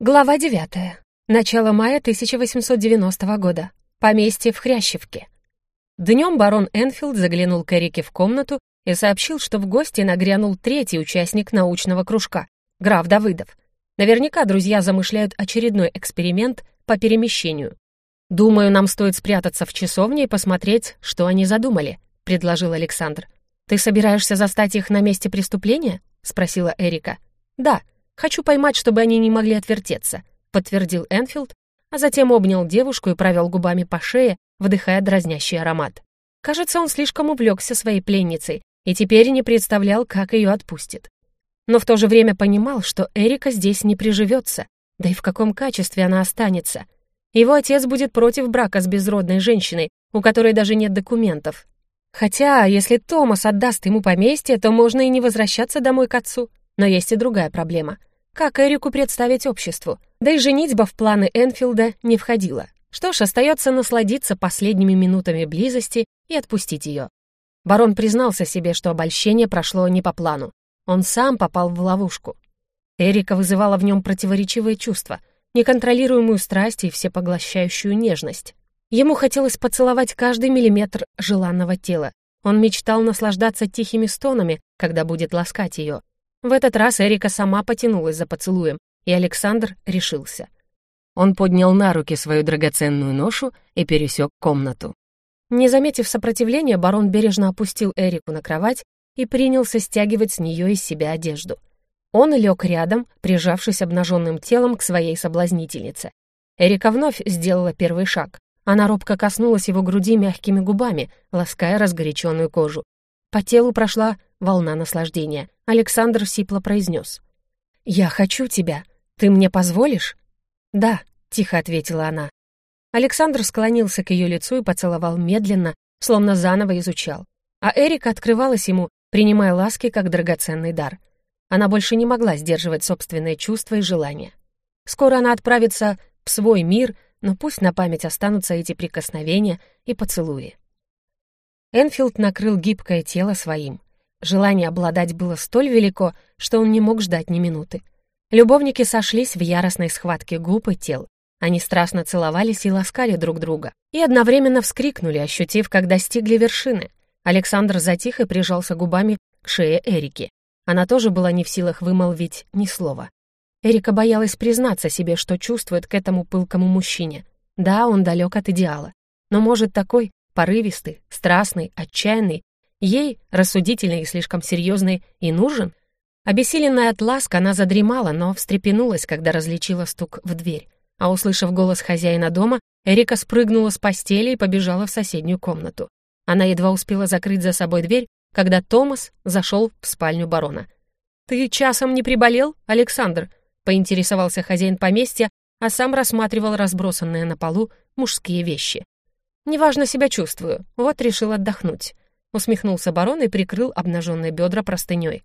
Глава 9. Начало мая 1890 года. Поместье в Хрящевке. Днем барон Энфилд заглянул к Эрике в комнату и сообщил, что в гости нагрянул третий участник научного кружка, граф Давыдов. Наверняка друзья замышляют очередной эксперимент по перемещению. «Думаю, нам стоит спрятаться в часовне и посмотреть, что они задумали», — предложил Александр. «Ты собираешься застать их на месте преступления?» — спросила Эрика. «Да», «Хочу поймать, чтобы они не могли отвертеться», — подтвердил Энфилд, а затем обнял девушку и провел губами по шее, вдыхая дразнящий аромат. Кажется, он слишком увлекся своей пленницей и теперь не представлял, как ее отпустит. Но в то же время понимал, что Эрика здесь не приживется, да и в каком качестве она останется. Его отец будет против брака с безродной женщиной, у которой даже нет документов. Хотя, если Томас отдаст ему поместье, то можно и не возвращаться домой к отцу. Но есть и другая проблема. Как Эрику представить обществу? Да и женитьба в планы Энфилда не входила. Что ж, остается насладиться последними минутами близости и отпустить ее. Барон признался себе, что обольщение прошло не по плану. Он сам попал в ловушку. Эрика вызывала в нем противоречивые чувства, неконтролируемую страсть и всепоглощающую нежность. Ему хотелось поцеловать каждый миллиметр желанного тела. Он мечтал наслаждаться тихими стонами, когда будет ласкать ее. В этот раз Эрика сама потянулась за поцелуем, и Александр решился. Он поднял на руки свою драгоценную ношу и пересек комнату. Не заметив сопротивления, барон бережно опустил Эрику на кровать и принялся стягивать с нее из себя одежду. Он лег рядом, прижавшись обнаженным телом к своей соблазнительнице. Эрика вновь сделала первый шаг. Она робко коснулась его груди мягкими губами, лаская разгоряченную кожу. По телу прошла волна наслаждения. Александр сипло произнес. «Я хочу тебя. Ты мне позволишь?» «Да», — тихо ответила она. Александр склонился к ее лицу и поцеловал медленно, словно заново изучал. А Эрика открывалась ему, принимая ласки как драгоценный дар. Она больше не могла сдерживать собственные чувства и желания. Скоро она отправится в свой мир, но пусть на память останутся эти прикосновения и поцелуи. Энфилд накрыл гибкое тело своим. Желание обладать было столь велико, что он не мог ждать ни минуты. Любовники сошлись в яростной схватке губ и тел. Они страстно целовались и ласкали друг друга. И одновременно вскрикнули, ощутив, как достигли вершины. Александр затих и прижался губами к шее Эрики. Она тоже была не в силах вымолвить ни слова. Эрика боялась признаться себе, что чувствует к этому пылкому мужчине. Да, он далек от идеала. Но, может, такой порывистый, страстный, отчаянный, ей, рассудительный и слишком серьезный, и нужен? Обессиленная от ласк, она задремала, но встрепенулась, когда различила стук в дверь. А услышав голос хозяина дома, Эрика спрыгнула с постели и побежала в соседнюю комнату. Она едва успела закрыть за собой дверь, когда Томас зашел в спальню барона. «Ты часом не приболел, Александр?» — поинтересовался хозяин поместья, а сам рассматривал разбросанные на полу мужские вещи. «Неважно себя чувствую, вот решил отдохнуть», — усмехнулся барон и прикрыл обнаженные бедра простыней.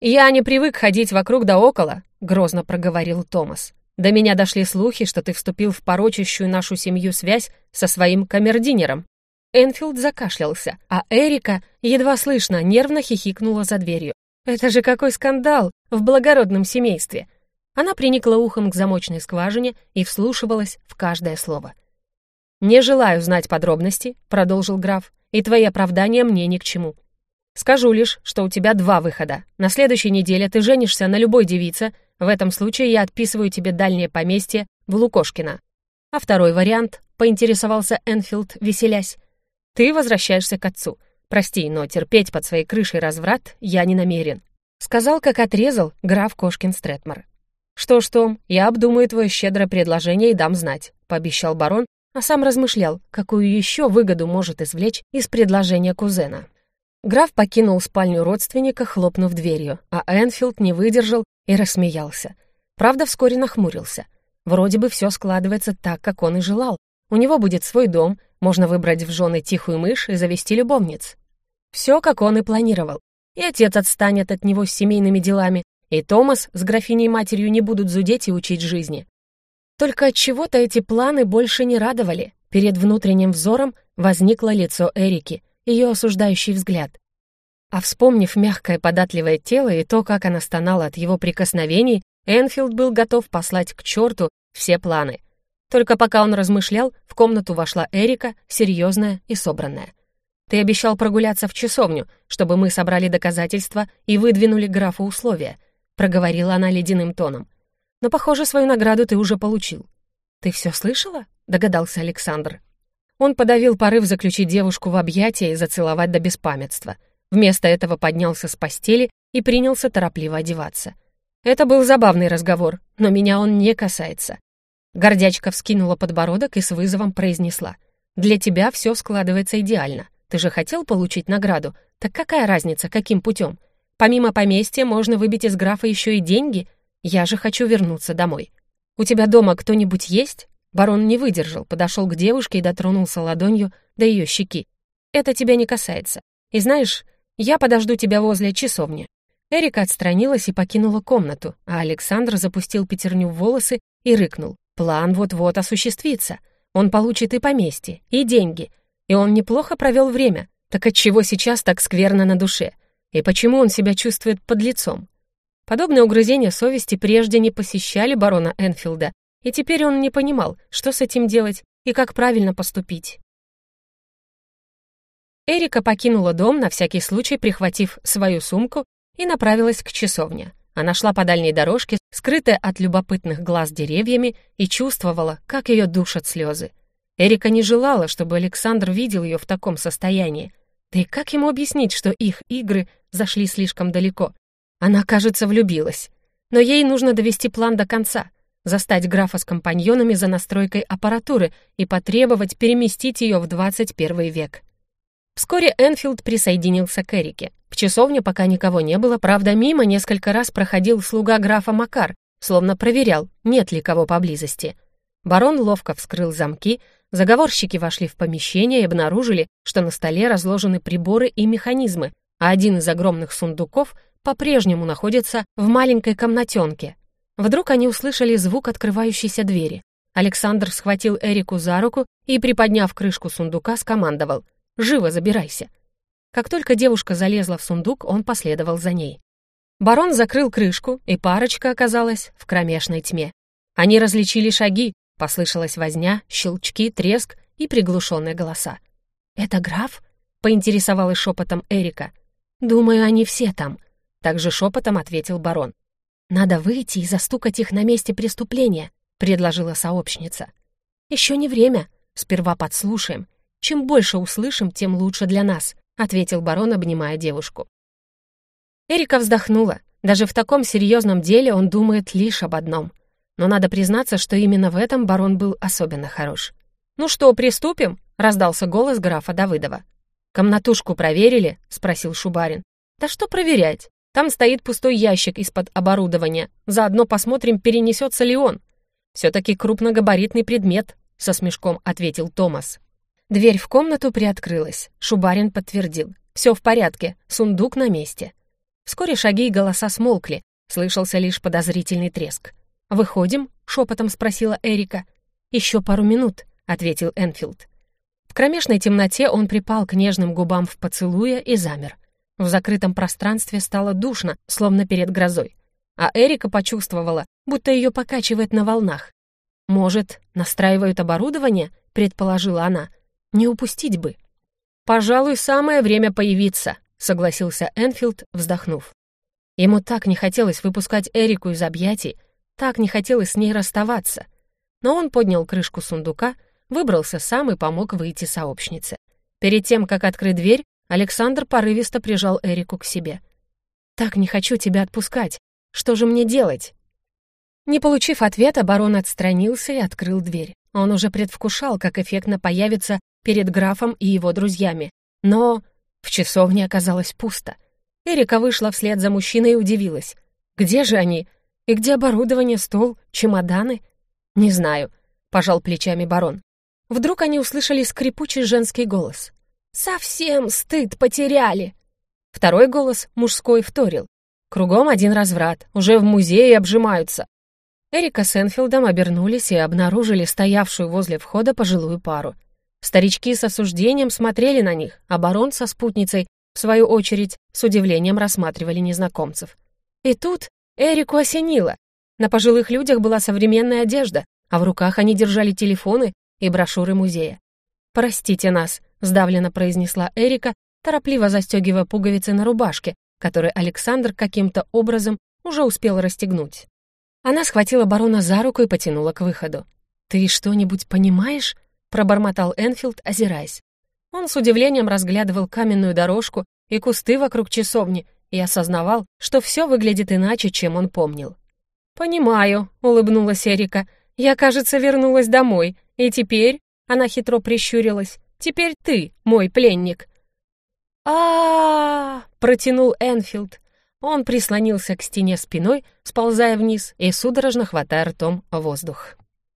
«Я не привык ходить вокруг да около», — грозно проговорил Томас. «До меня дошли слухи, что ты вступил в порочащую нашу семью связь со своим камердинером. Энфилд закашлялся, а Эрика, едва слышно, нервно хихикнула за дверью. «Это же какой скандал в благородном семействе!» Она приникла ухом к замочной скважине и вслушивалась в каждое слово — «Не желаю знать подробности», — продолжил граф, «и твои оправдания мне ни к чему. Скажу лишь, что у тебя два выхода. На следующей неделе ты женишься на любой девице, в этом случае я отписываю тебе дальнее поместье в Лукошкино. А второй вариант, — поинтересовался Энфилд, веселясь, — ты возвращаешься к отцу. Прости, но терпеть под своей крышей разврат я не намерен. Сказал, как отрезал граф Кошкин Стретмор. «Что ж, Том, я обдумаю твое щедрое предложение и дам знать», — пообещал барон, а сам размышлял, какую еще выгоду может извлечь из предложения кузена. Граф покинул спальню родственника, хлопнув дверью, а Энфилд не выдержал и рассмеялся. Правда, вскоре нахмурился. Вроде бы все складывается так, как он и желал. У него будет свой дом, можно выбрать в жены тихую мышь и завести любовниц. Все, как он и планировал. И отец отстанет от него с семейными делами, и Томас с графиней-матерью не будут зудеть и учить жизни. Только от чего-то эти планы больше не радовали. Перед внутренним взором возникло лицо Эрики, ее осуждающий взгляд. А вспомнив мягкое податливое тело и то, как она стонала от его прикосновений, Энфилд был готов послать к черту все планы. Только пока он размышлял, в комнату вошла Эрика, серьезная и собранная. «Ты обещал прогуляться в часовню, чтобы мы собрали доказательства и выдвинули графу условия», проговорила она ледяным тоном. «Но, похоже, свою награду ты уже получил». «Ты все слышала?» — догадался Александр. Он подавил порыв заключить девушку в объятия и зацеловать до беспамятства. Вместо этого поднялся с постели и принялся торопливо одеваться. Это был забавный разговор, но меня он не касается. Гордячка вскинула подбородок и с вызовом произнесла. «Для тебя все складывается идеально. Ты же хотел получить награду. Так какая разница, каким путем? Помимо поместья можно выбить из графа еще и деньги. Я же хочу вернуться домой. У тебя дома кто-нибудь есть?» Барон не выдержал, подошел к девушке и дотронулся ладонью до ее щеки. «Это тебя не касается. И знаешь, я подожду тебя возле часовни». Эрика отстранилась и покинула комнату, а Александр запустил пятерню в волосы и рыкнул. «План вот-вот осуществится. Он получит и поместье, и деньги, и он неплохо провел время. Так отчего сейчас так скверно на душе? И почему он себя чувствует под лицом? Подобные угрызения совести прежде не посещали барона Энфилда, и теперь он не понимал, что с этим делать и как правильно поступить. Эрика покинула дом, на всякий случай прихватив свою сумку, и направилась к часовне. Она шла по дальней дорожке, скрытая от любопытных глаз деревьями, и чувствовала, как ее душат слезы. Эрика не желала, чтобы Александр видел ее в таком состоянии. Да и как ему объяснить, что их игры зашли слишком далеко? Она, кажется, влюбилась. Но ей нужно довести план до конца, застать графа с компаньонами за настройкой аппаратуры и потребовать переместить ее в 21 век. Вскоре Энфилд присоединился к Эрике. В часовне пока никого не было, правда, мимо несколько раз проходил слуга графа Макар, словно проверял, нет ли кого поблизости. Барон ловко вскрыл замки, Заговорщики вошли в помещение и обнаружили, что на столе разложены приборы и механизмы, а один из огромных сундуков по-прежнему находится в маленькой комнатенке. Вдруг они услышали звук открывающейся двери. Александр схватил Эрику за руку и, приподняв крышку сундука, скомандовал «Живо забирайся!». Как только девушка залезла в сундук, он последовал за ней. Барон закрыл крышку, и парочка оказалась в кромешной тьме. Они различили шаги, Послышалась возня, щелчки, треск и приглушенные голоса. «Это граф?» — поинтересовалась шепотом Эрика. «Думаю, они все там», — также шепотом ответил барон. «Надо выйти и застукать их на месте преступления», — предложила сообщница. «Еще не время. Сперва подслушаем. Чем больше услышим, тем лучше для нас», — ответил барон, обнимая девушку. Эрика вздохнула. Даже в таком серьезном деле он думает лишь об одном — но надо признаться, что именно в этом барон был особенно хорош. «Ну что, приступим?» — раздался голос графа Давыдова. «Комнатушку проверили?» — спросил Шубарин. «Да что проверять? Там стоит пустой ящик из-под оборудования. Заодно посмотрим, перенесется ли он. Все-таки крупногабаритный предмет», — со смешком ответил Томас. Дверь в комнату приоткрылась. Шубарин подтвердил. «Все в порядке, сундук на месте». Вскоре шаги и голоса смолкли, слышался лишь подозрительный треск. «Выходим?» — шепотом спросила Эрика. «Еще пару минут», — ответил Энфилд. В кромешной темноте он припал к нежным губам в поцелуе и замер. В закрытом пространстве стало душно, словно перед грозой. А Эрика почувствовала, будто ее покачивает на волнах. «Может, настраивают оборудование?» — предположила она. «Не упустить бы». «Пожалуй, самое время появиться», — согласился Энфилд, вздохнув. Ему так не хотелось выпускать Эрику из объятий, так не хотелось с ней расставаться. Но он поднял крышку сундука, выбрался сам и помог выйти сообщнице. Перед тем, как открыть дверь, Александр порывисто прижал Эрику к себе. «Так не хочу тебя отпускать. Что же мне делать?» Не получив ответа, барон отстранился и открыл дверь. Он уже предвкушал, как эффектно появится перед графом и его друзьями. Но в часовне оказалось пусто. Эрика вышла вслед за мужчиной и удивилась. «Где же они? И где оборудование, стол, чемоданы? Не знаю, пожал плечами барон. Вдруг они услышали скрипучий женский голос. «Совсем стыд потеряли!» Второй голос, мужской, вторил. Кругом один разврат, уже в музее обжимаются. Эрика с Энфилдом обернулись и обнаружили стоявшую возле входа пожилую пару. Старички с осуждением смотрели на них, а барон со спутницей, в свою очередь, с удивлением рассматривали незнакомцев. И тут Эрику осенило. На пожилых людях была современная одежда, а в руках они держали телефоны и брошюры музея. «Простите нас», — сдавленно произнесла Эрика, торопливо застегивая пуговицы на рубашке, которые Александр каким-то образом уже успел расстегнуть. Она схватила барона за руку и потянула к выходу. «Ты что-нибудь понимаешь?» — пробормотал Энфилд, озираясь. Он с удивлением разглядывал каменную дорожку и кусты вокруг часовни и осознавал, что все выглядит иначе, чем он помнил. «Понимаю», — улыбнулась Эрика. «Я, кажется, вернулась домой, и теперь...» — она хитро прищурилась. «Теперь ты мой пленник». а, протянул Энфилд. Он прислонился к стене спиной, сползая вниз и судорожно хватая ртом воздух.